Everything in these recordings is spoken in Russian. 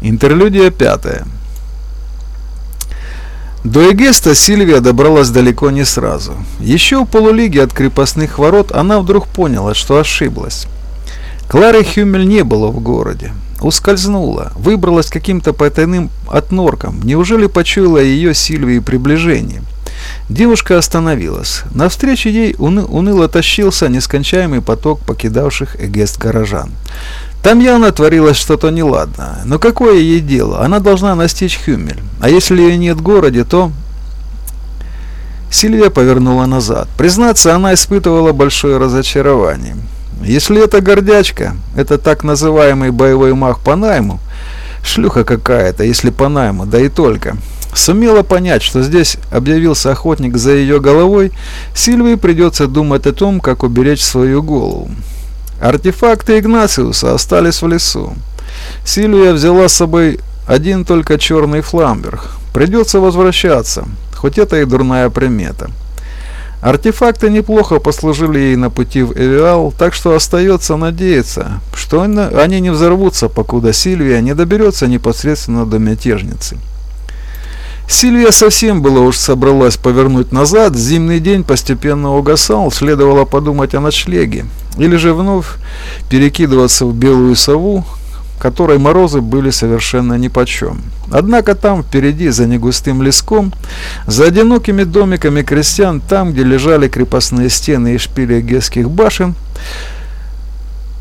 Интерлюдия пятая. До Эгеста Сильвия добралась далеко не сразу. Еще у полулиги от крепостных ворот она вдруг поняла, что ошиблась. Клары Хюмель не было в городе. Ускользнула, выбралась каким-то потайным отнорком. Неужели почуяла ее Сильвии приближение? Девушка остановилась. Навстречу ей уны уныло тащился нескончаемый поток покидавших Эгест горожан. Там явно творилось что-то неладное. Но какое ей дело? Она должна настичь Хюмель. А если ее нет в городе, то... Сильвия повернула назад. Признаться, она испытывала большое разочарование. Если это гордячка, это так называемый боевой маг по найму, шлюха какая-то, если по найму, да и только, сумела понять, что здесь объявился охотник за ее головой, Сильвии придется думать о том, как уберечь свою голову. Артефакты Игнациуса остались в лесу. Сильвия взяла с собой один только черный фламберг. Придется возвращаться, хоть это и дурная примета. Артефакты неплохо послужили ей на пути в Эвиал, так что остается надеяться, что они не взорвутся, покуда Сильвия не доберется непосредственно до мятежницы. Сильвия совсем было уж собралась повернуть назад, зимний день постепенно угасал, следовало подумать о ночлеге, или же вновь перекидываться в белую сову, которой морозы были совершенно нипочем. Однако там впереди, за негустым леском, за одинокими домиками крестьян, там, где лежали крепостные стены и шпили гесских башен,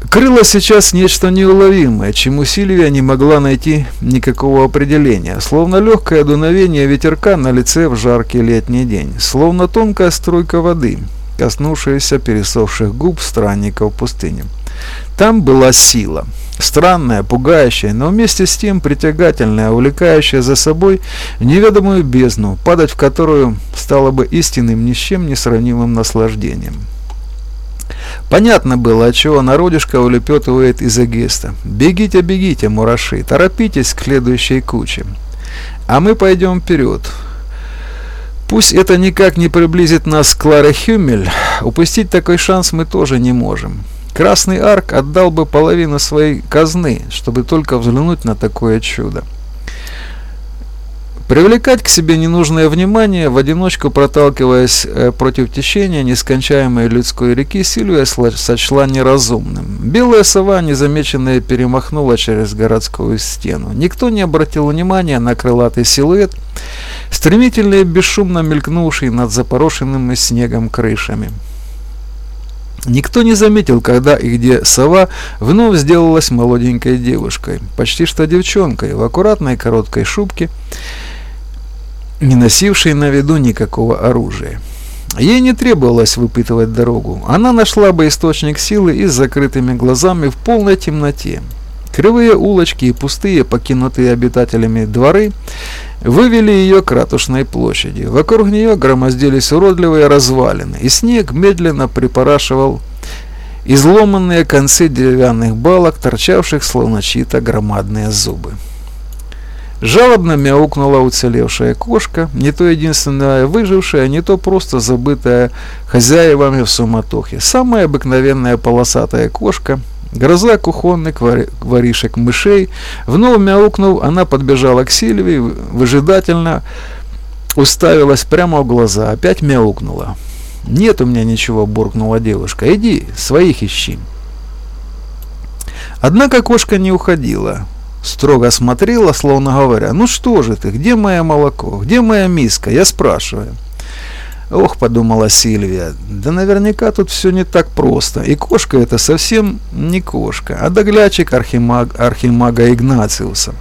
Крыло сейчас нечто неуловимое, чему Сильвия не могла найти никакого определения, словно легкое дуновение ветерка на лице в жаркий летний день, словно тонкая струйка воды, коснувшаяся пересохших губ странников пустыни. Там была сила, странная, пугающая, но вместе с тем притягательная, увлекающая за собой неведомую бездну, падать в которую стало бы истинным ни с чем не сравнимым наслаждением. Понятно было, отчего народишко улепетывает из Эгеста. «Бегите, бегите, мураши, торопитесь к следующей куче. А мы пойдем вперед». Пусть это никак не приблизит нас к Кларе Хюмель, упустить такой шанс мы тоже не можем. Красный Арк отдал бы половину своей казны, чтобы только взглянуть на такое чудо. Привлекать к себе ненужное внимание, в одиночку проталкиваясь э, против течения нескончаемой людской реки, Сильвия сочла неразумным. Белая сова, незамеченная, перемахнула через городскую стену. Никто не обратил внимания на крылатый силуэт, стремительно и бесшумно мелькнувший над запорошенными снегом крышами. Никто не заметил, когда и где сова вновь сделалась молоденькой девушкой, почти что девчонкой, в аккуратной короткой шубке, не носившей на виду никакого оружия. Ей не требовалось выпытывать дорогу. Она нашла бы источник силы и с закрытыми глазами в полной темноте. Кривые улочки и пустые, покинутые обитателями дворы вывели ее к ратушной площади. Вокруг нее громоздились уродливые развалины, и снег медленно припорашивал изломанные концы деревянных балок, торчавших словно чьи-то громадные зубы. Жалобно мяукнула уцелевшая кошка, не то единственная выжившая, не то просто забытая хозяевами в суматохе. Самая обыкновенная полосатая кошка, гроза кухонных воришек мышей. Вновь мяукнув, она подбежала к Сильвии, выжидательно уставилась прямо в глаза, опять мяукнула. «Нет у меня ничего», — буркнула девушка. «Иди, своих ищи». Однако кошка не уходила. Строго смотрела, словно говоря, «Ну что же ты, где мое молоко? Где моя миска?» Я спрашиваю. Ох, подумала Сильвия, да наверняка тут все не так просто. И кошка это совсем не кошка, а доглядчик архимаг, архимага Игнациуса.